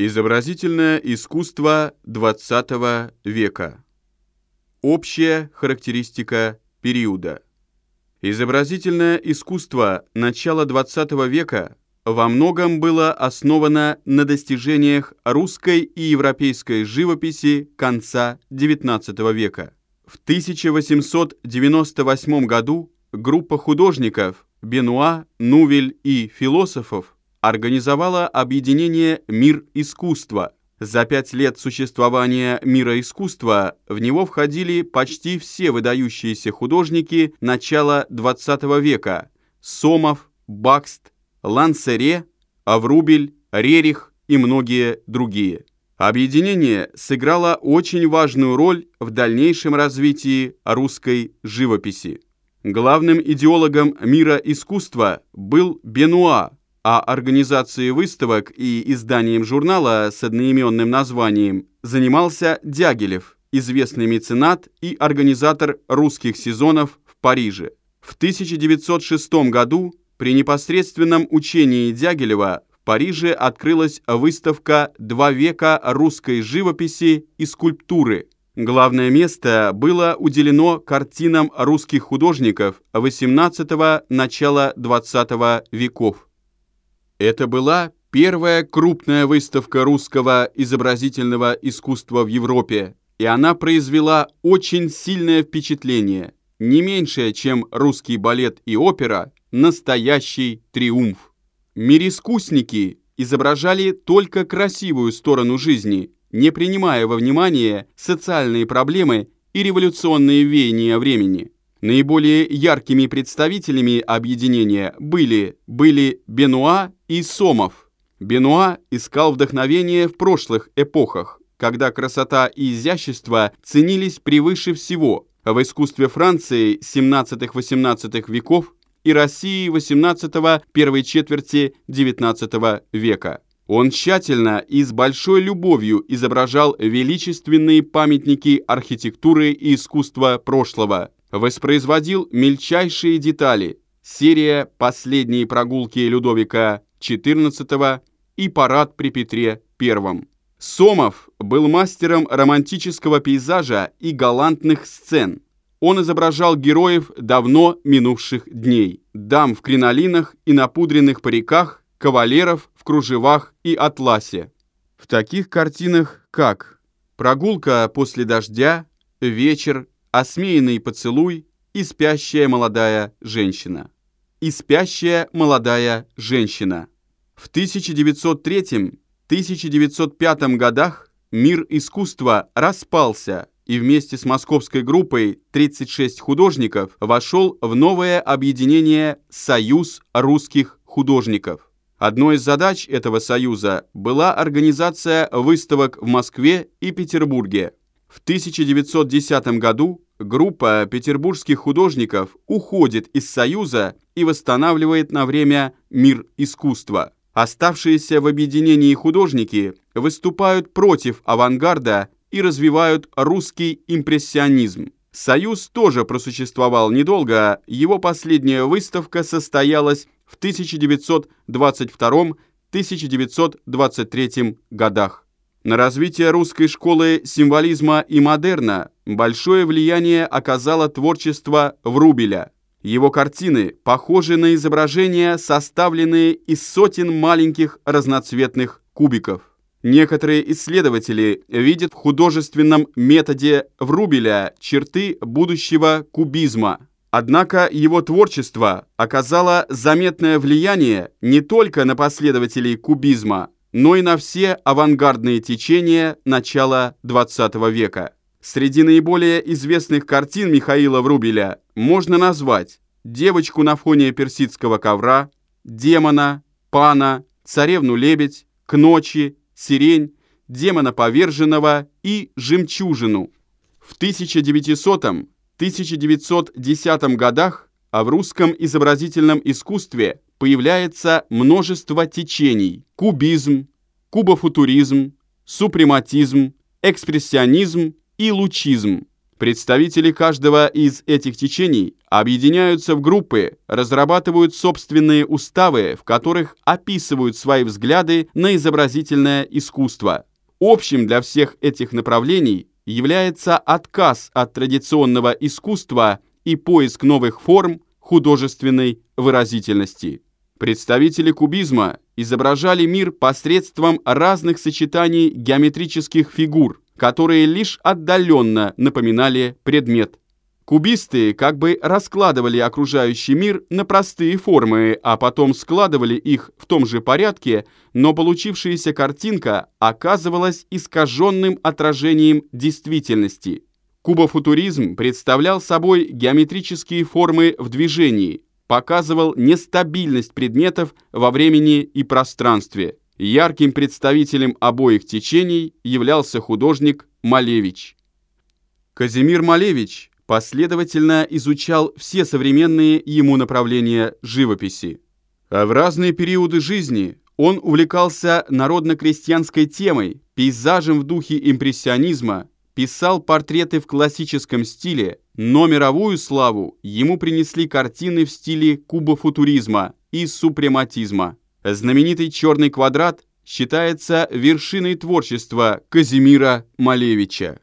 Изобразительное искусство XX века. Общая характеристика периода. Изобразительное искусство начала XX века во многом было основано на достижениях русской и европейской живописи конца XIX века. В 1898 году группа художников Бенуа, Нувель и философов организовала объединение «Мир искусства». За пять лет существования мира искусства в него входили почти все выдающиеся художники начала XX века – Сомов, Бакст, Лансере, Аврубель, Рерих и многие другие. Объединение сыграло очень важную роль в дальнейшем развитии русской живописи. Главным идеологом мира искусства был Бенуа, а организацией выставок и изданием журнала с одноименным названием занимался Дягилев, известный меценат и организатор русских сезонов в Париже. В 1906 году при непосредственном учении Дягилева в Париже открылась выставка «Два века русской живописи и скульптуры». Главное место было уделено картинам русских художников XVIII – начала XX веков. Это была первая крупная выставка русского изобразительного искусства в Европе, и она произвела очень сильное впечатление, не меньшее, чем русский балет и опера, настоящий триумф. Мирискусники изображали только красивую сторону жизни, не принимая во внимание социальные проблемы и революционные веяния времени. Наиболее яркими представителями объединения были, были Бенуа и Сомов. Бенуа искал вдохновение в прошлых эпохах, когда красота и изящество ценились превыше всего в искусстве Франции 17-18 веков и России 18 первой четверти XIX века. Он тщательно и с большой любовью изображал величественные памятники архитектуры и искусства прошлого – воспроизводил мельчайшие детали, серия «Последние прогулки Людовика XIV» и «Парад при Петре I». Сомов был мастером романтического пейзажа и галантных сцен. Он изображал героев давно минувших дней, дам в кринолинах и напудренных париках, кавалеров в кружевах и атласе. В таких картинах, как «Прогулка после дождя», «Вечер», осмеянный поцелуй и спящая молодая женщина. И спящая молодая женщина. В 1903-1905 годах мир искусства распался, и вместе с московской группой 36 художников вошел в новое объединение «Союз русских художников». Одной из задач этого союза была организация выставок в Москве и Петербурге. В 1910 году группа петербургских художников уходит из Союза и восстанавливает на время мир искусства. Оставшиеся в объединении художники выступают против авангарда и развивают русский импрессионизм. Союз тоже просуществовал недолго, его последняя выставка состоялась в 1922-1923 годах. На развитие русской школы символизма и модерна большое влияние оказало творчество Врубеля. Его картины похожи на изображения, составленные из сотен маленьких разноцветных кубиков. Некоторые исследователи видят в художественном методе Врубеля черты будущего кубизма. Однако его творчество оказало заметное влияние не только на последователей кубизма, но и на все авангардные течения начала XX века. Среди наиболее известных картин Михаила Врубеля можно назвать «Девочку на фоне персидского ковра», «Демона», «Пана», «Царевну-лебедь», «К ночи», «Сирень», «Демона поверженного» и «Жемчужину». В 1900-1910 годах а в русском изобразительном искусстве появляется множество течений – кубизм, кубофутуризм, супрематизм, экспрессионизм и лучизм. Представители каждого из этих течений объединяются в группы, разрабатывают собственные уставы, в которых описывают свои взгляды на изобразительное искусство. Общим для всех этих направлений является отказ от традиционного искусства и поиск новых форм художественной выразительности. Представители кубизма изображали мир посредством разных сочетаний геометрических фигур, которые лишь отдаленно напоминали предмет. Кубисты как бы раскладывали окружающий мир на простые формы, а потом складывали их в том же порядке, но получившаяся картинка оказывалась искаженным отражением действительности. Кубофутуризм представлял собой геометрические формы в движении, показывал нестабильность предметов во времени и пространстве. Ярким представителем обоих течений являлся художник Малевич. Казимир Малевич последовательно изучал все современные ему направления живописи. А в разные периоды жизни он увлекался народно-крестьянской темой, пейзажем в духе импрессионизма, писал портреты в классическом стиле, но мировую славу ему принесли картины в стиле кубофутуризма и супрематизма. Знаменитый «Черный квадрат» считается вершиной творчества Казимира Малевича.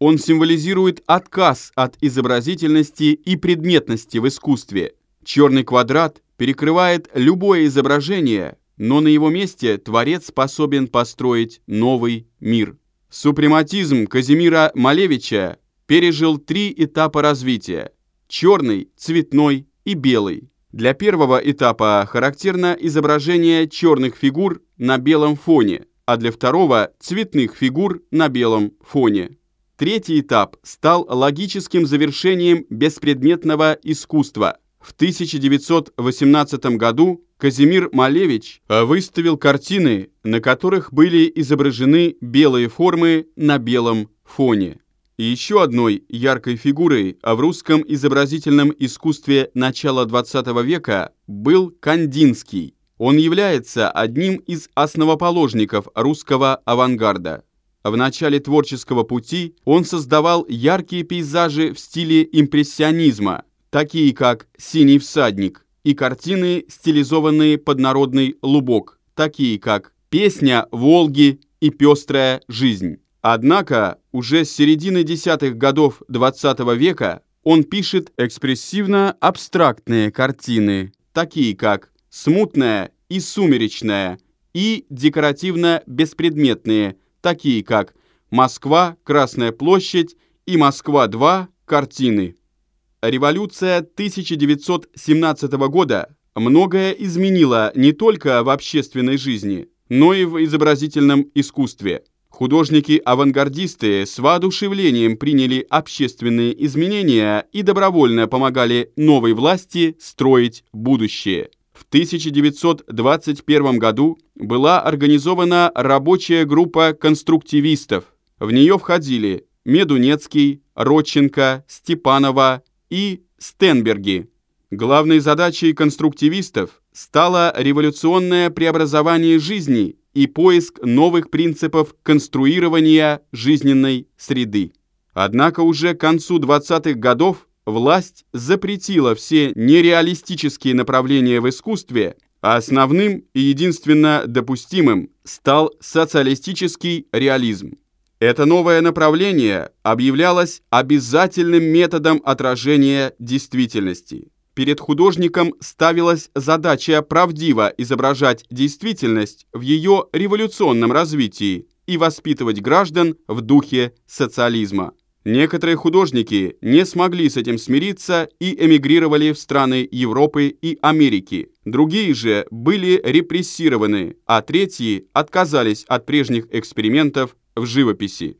Он символизирует отказ от изобразительности и предметности в искусстве. Черный квадрат перекрывает любое изображение, но на его месте творец способен построить новый мир. Супрематизм Казимира Малевича пережил три этапа развития – черный, цветной и белый. Для первого этапа характерно изображение черных фигур на белом фоне, а для второго – цветных фигур на белом фоне. Третий этап стал логическим завершением беспредметного искусства. В 1918 году Казимир Малевич выставил картины, на которых были изображены белые формы на белом фоне. И еще одной яркой фигурой в русском изобразительном искусстве начала XX века был Кандинский. Он является одним из основоположников русского авангарда. В начале творческого пути он создавал яркие пейзажи в стиле импрессионизма, такие как «Синий всадник», и картины, стилизованные под народный лубок, такие как «Песня Волги» и «Пестрая жизнь». Однако уже с середины десятых годов XX -го века он пишет экспрессивно-абстрактные картины, такие как «Смутная» и «Сумеречная», и декоративно-беспредметные, такие как «Москва», «Красная площадь» и «Москва-2» картины. Революция 1917 года многое изменила не только в общественной жизни, но и в изобразительном искусстве. Художники-авангардисты с воодушевлением приняли общественные изменения и добровольно помогали новой власти строить будущее. В 1921 году была организована рабочая группа конструктивистов. В нее входили Медунецкий, Родченко, Степанова и Стенберги. Главной задачей конструктивистов стало революционное преобразование жизни и поиск новых принципов конструирования жизненной среды. Однако уже к концу 20-х годов власть запретила все нереалистические направления в искусстве, а основным и единственно допустимым стал социалистический реализм. Это новое направление объявлялось обязательным методом отражения действительности перед художником ставилась задача правдиво изображать действительность в ее революционном развитии и воспитывать граждан в духе социализма. Некоторые художники не смогли с этим смириться и эмигрировали в страны Европы и Америки. Другие же были репрессированы, а третьи отказались от прежних экспериментов в живописи.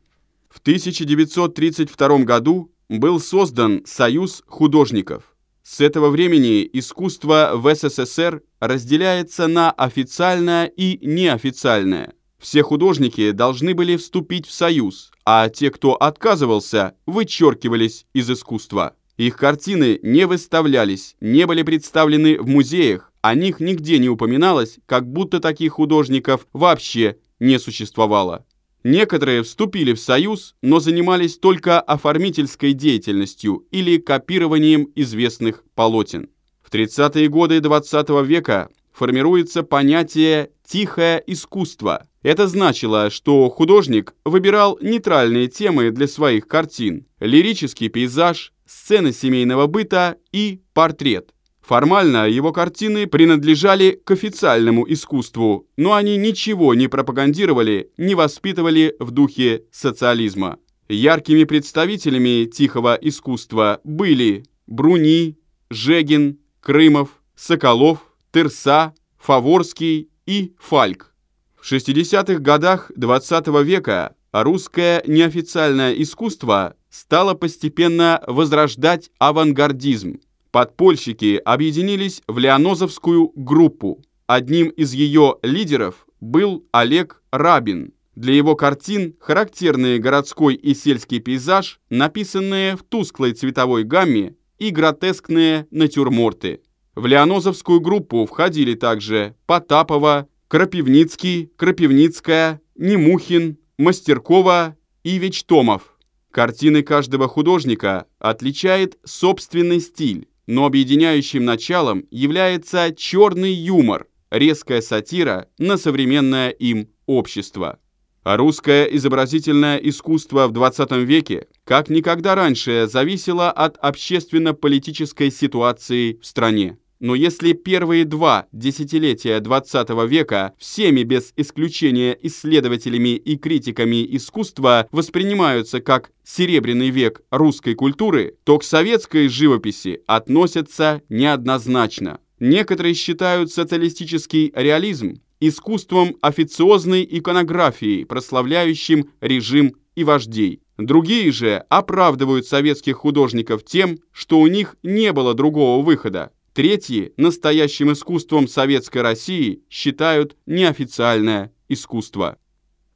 В 1932 году был создан Союз художников. С этого времени искусство в СССР разделяется на официальное и неофициальное. Все художники должны были вступить в союз, а те, кто отказывался, вычеркивались из искусства. Их картины не выставлялись, не были представлены в музеях, о них нигде не упоминалось, как будто таких художников вообще не существовало. Некоторые вступили в союз, но занимались только оформительской деятельностью или копированием известных полотен. В 30-е годы XX -го века формируется понятие «тихое искусство». Это значило, что художник выбирал нейтральные темы для своих картин – лирический пейзаж, сцены семейного быта и портрет. Формально его картины принадлежали к официальному искусству, но они ничего не пропагандировали, не воспитывали в духе социализма. Яркими представителями тихого искусства были Бруни, Жегин, Крымов, Соколов, Тырса, Фаворский и Фальк. В 60-х годах XX -го века русское неофициальное искусство стало постепенно возрождать авангардизм. Подпольщики объединились в Леонозовскую группу. Одним из ее лидеров был Олег Рабин. Для его картин характерный городской и сельский пейзаж, написанные в тусклой цветовой гамме и гротескные натюрморты. В Леонозовскую группу входили также Потапова, Крапивницкий, Крапивницкая, Немухин, Мастеркова и Вечтомов. Картины каждого художника отличает собственный стиль, но объединяющим началом является черный юмор, резкая сатира на современное им общество. А русское изобразительное искусство в 20 веке как никогда раньше зависело от общественно-политической ситуации в стране. Но если первые два десятилетия XX века всеми без исключения исследователями и критиками искусства воспринимаются как серебряный век русской культуры, то к советской живописи относятся неоднозначно. Некоторые считают социалистический реализм искусством официозной иконографии, прославляющим режим и вождей. Другие же оправдывают советских художников тем, что у них не было другого выхода. Третьи настоящим искусством Советской России считают неофициальное искусство.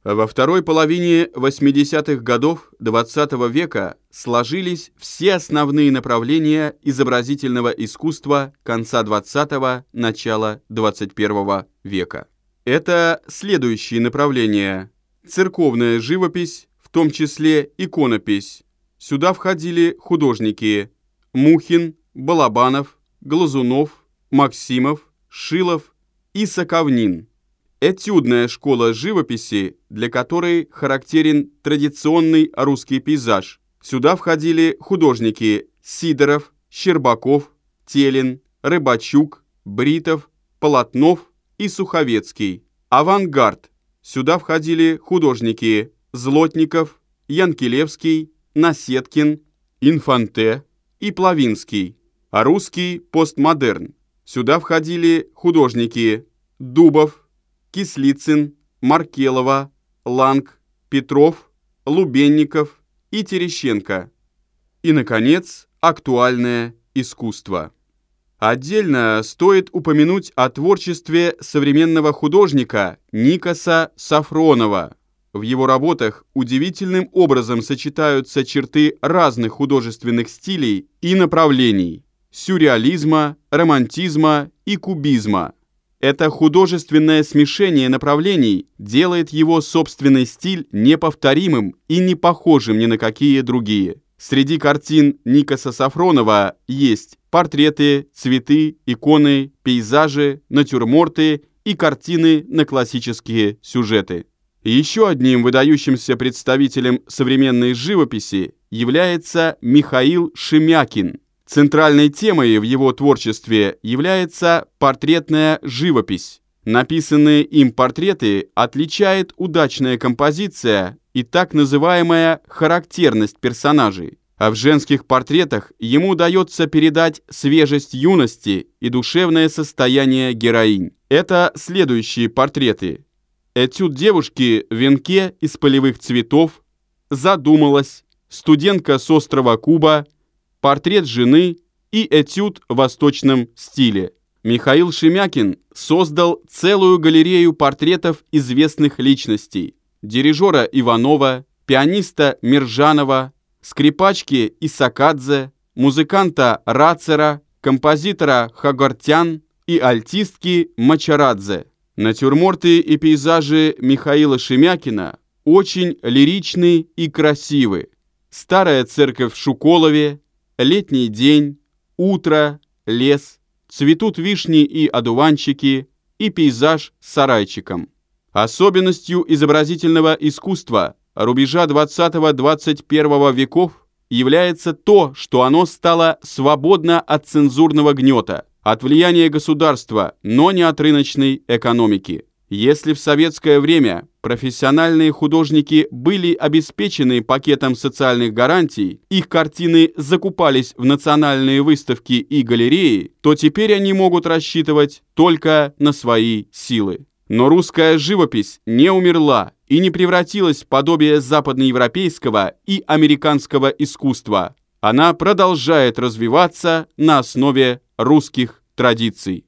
Во второй половине 80-х годов XX -го века сложились все основные направления изобразительного искусства конца XX – начала XXI века. Это следующие направления. Церковная живопись, в том числе иконопись. Сюда входили художники Мухин, Балабанов, Глазунов, Максимов, Шилов и Соковнин. Этюдная школа живописи, для которой характерен традиционный русский пейзаж. Сюда входили художники Сидоров, Щербаков, Телин, Рыбачук, Бритов, Полотнов и Суховецкий. Авангард. Сюда входили художники Злотников, Янкелевский, Насеткин, Инфанте и Плавинский а русский постмодерн. Сюда входили художники Дубов, Кислицын, Маркелова, Ланг, Петров, Лубенников и Терещенко. И, наконец, актуальное искусство. Отдельно стоит упомянуть о творчестве современного художника Никаса Сафронова. В его работах удивительным образом сочетаются черты разных художественных стилей и направлений сюрреализма, романтизма и кубизма. Это художественное смешение направлений делает его собственный стиль неповторимым и не похожим ни на какие другие. Среди картин Никаса Сафронова есть портреты, цветы, иконы, пейзажи, натюрморты и картины на классические сюжеты. Еще одним выдающимся представителем современной живописи является Михаил Шемякин – Центральной темой в его творчестве является портретная живопись. Написанные им портреты отличает удачная композиция и так называемая характерность персонажей. А в женских портретах ему удается передать свежесть юности и душевное состояние героинь. Это следующие портреты. Этюд девушки в венке из полевых цветов, задумалась, студентка с острова Куба, портрет жены и этюд в восточном стиле. Михаил Шемякин создал целую галерею портретов известных личностей. Дирижера Иванова, пианиста Миржанова, скрипачки Исакадзе, музыканта Рацера, композитора Хагартян и альтистки Мачарадзе. Натюрморты и пейзажи Михаила Шемякина очень лиричны и красивы. Старая церковь в Шуколове, летний день, утро, лес, цветут вишни и одуванчики и пейзаж с сарайчиком. Особенностью изобразительного искусства рубежа 20-21 веков является то, что оно стало свободно от цензурного гнета, от влияния государства, но не от рыночной экономики. Если в советское время профессиональные художники были обеспечены пакетом социальных гарантий, их картины закупались в национальные выставки и галереи, то теперь они могут рассчитывать только на свои силы. Но русская живопись не умерла и не превратилась в подобие западноевропейского и американского искусства. Она продолжает развиваться на основе русских традиций.